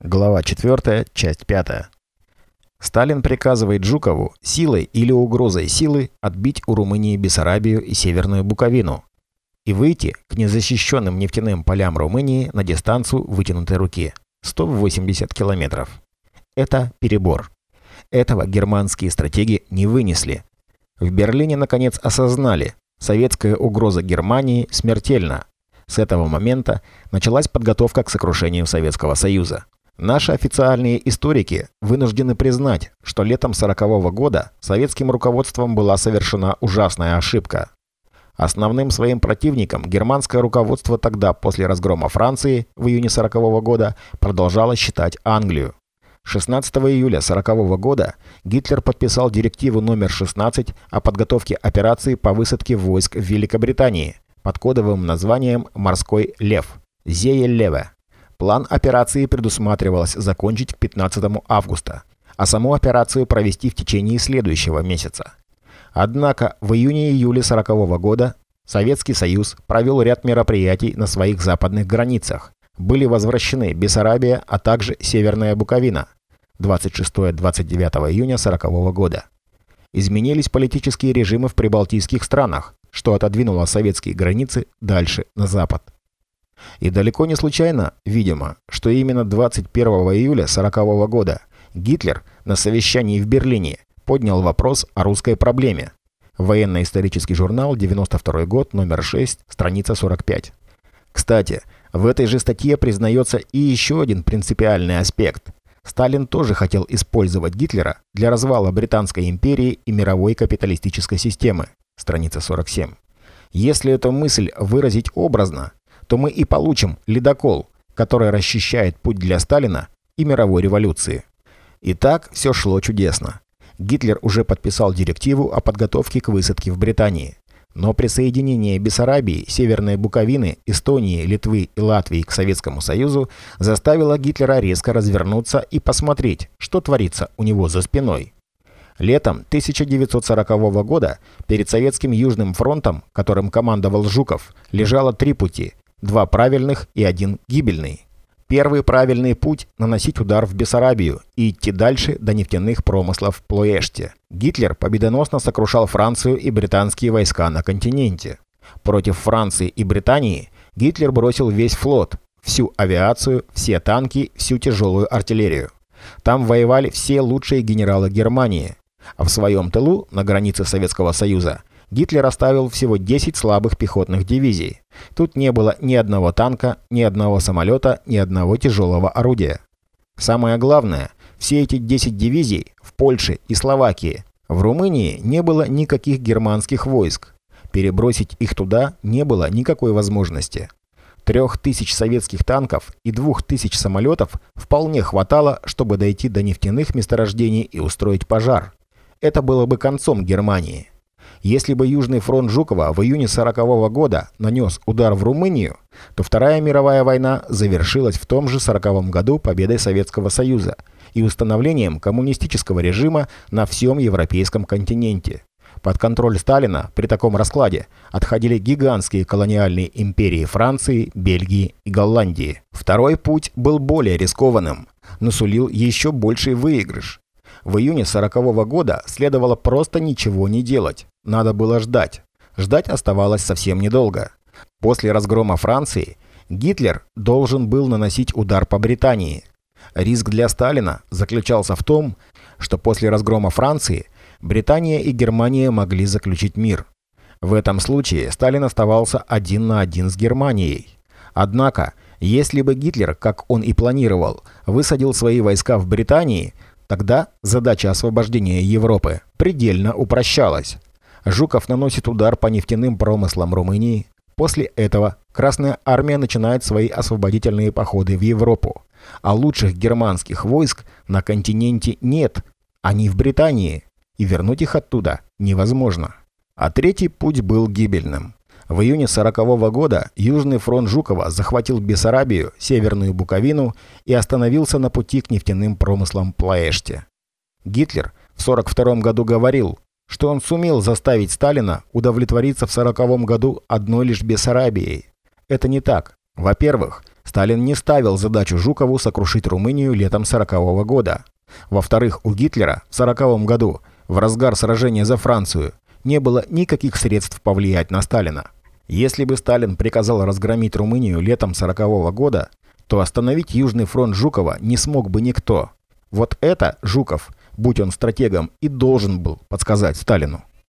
Глава 4, часть 5. Сталин приказывает Жукову силой или угрозой силы отбить у Румынии Бессарабию и Северную Буковину и выйти к незащищенным нефтяным полям Румынии на дистанцию вытянутой руки – 180 километров. Это перебор. Этого германские стратеги не вынесли. В Берлине наконец осознали, советская угроза Германии смертельна. С этого момента началась подготовка к сокрушению Советского Союза. Наши официальные историки вынуждены признать, что летом 40 -го года советским руководством была совершена ужасная ошибка. Основным своим противником германское руководство тогда, после разгрома Франции в июне 40 -го года, продолжало считать Англию. 16 июля 40 -го года Гитлер подписал директиву номер 16 о подготовке операции по высадке войск в Великобритании под кодовым названием «Морской лев» – «Зее-Леве». План операции предусматривалось закончить к 15 августа, а саму операцию провести в течение следующего месяца. Однако в июне-июле 40 -го года Советский Союз провел ряд мероприятий на своих западных границах. Были возвращены Бессарабия, а также Северная Буковина 26-29 июня 40 -го года. Изменились политические режимы в прибалтийских странах, что отодвинуло советские границы дальше на запад. И далеко не случайно, видимо, что именно 21 июля 1940 года Гитлер на совещании в Берлине поднял вопрос о русской проблеме. Военно-исторический журнал, 92 год, номер 6, страница 45. Кстати, в этой же статье признается и еще один принципиальный аспект. Сталин тоже хотел использовать Гитлера для развала Британской империи и мировой капиталистической системы. Страница 47. Если эту мысль выразить образно, то мы и получим ледокол, который расчищает путь для Сталина и мировой революции. И так все шло чудесно. Гитлер уже подписал директиву о подготовке к высадке в Британии. Но присоединение Бессарабии, Северной Буковины, Эстонии, Литвы и Латвии к Советскому Союзу заставило Гитлера резко развернуться и посмотреть, что творится у него за спиной. Летом 1940 года перед Советским Южным фронтом, которым командовал Жуков, лежало три пути Два правильных и один гибельный. Первый правильный путь – наносить удар в Бессарабию и идти дальше до нефтяных промыслов в Плоэште. Гитлер победоносно сокрушал Францию и британские войска на континенте. Против Франции и Британии Гитлер бросил весь флот, всю авиацию, все танки, всю тяжелую артиллерию. Там воевали все лучшие генералы Германии. А в своем тылу, на границе Советского Союза, Гитлер оставил всего 10 слабых пехотных дивизий. Тут не было ни одного танка, ни одного самолета, ни одного тяжелого орудия. Самое главное, все эти 10 дивизий в Польше и Словакии. В Румынии не было никаких германских войск. Перебросить их туда не было никакой возможности. Трех тысяч советских танков и двух тысяч самолетов вполне хватало, чтобы дойти до нефтяных месторождений и устроить пожар. Это было бы концом Германии. Если бы Южный фронт Жукова в июне 40 -го года нанес удар в Румынию, то Вторая мировая война завершилась в том же 40 году победой Советского Союза и установлением коммунистического режима на всем европейском континенте. Под контроль Сталина при таком раскладе отходили гигантские колониальные империи Франции, Бельгии и Голландии. Второй путь был более рискованным, но сулил еще больший выигрыш. В июне 40 -го года следовало просто ничего не делать. Надо было ждать. Ждать оставалось совсем недолго. После разгрома Франции Гитлер должен был наносить удар по Британии. Риск для Сталина заключался в том, что после разгрома Франции Британия и Германия могли заключить мир. В этом случае Сталин оставался один на один с Германией. Однако, если бы Гитлер, как он и планировал, высадил свои войска в Британии, тогда задача освобождения Европы предельно упрощалась. Жуков наносит удар по нефтяным промыслам Румынии. После этого Красная Армия начинает свои освободительные походы в Европу. А лучших германских войск на континенте нет, они в Британии, и вернуть их оттуда невозможно. А третий путь был гибельным. В июне 40 -го года Южный фронт Жукова захватил Бессарабию, Северную Буковину и остановился на пути к нефтяным промыслам Плаэште. Гитлер в 42 году говорил, что он сумел заставить Сталина удовлетвориться в 1940 году одной лишь Бессарабией. Это не так. Во-первых, Сталин не ставил задачу Жукову сокрушить Румынию летом 40 -го года. Во-вторых, у Гитлера в 40 году, в разгар сражения за Францию, не было никаких средств повлиять на Сталина. Если бы Сталин приказал разгромить Румынию летом 40 -го года, то остановить Южный фронт Жукова не смог бы никто. Вот это Жуков, будь он стратегом, и должен был подсказать Сталину.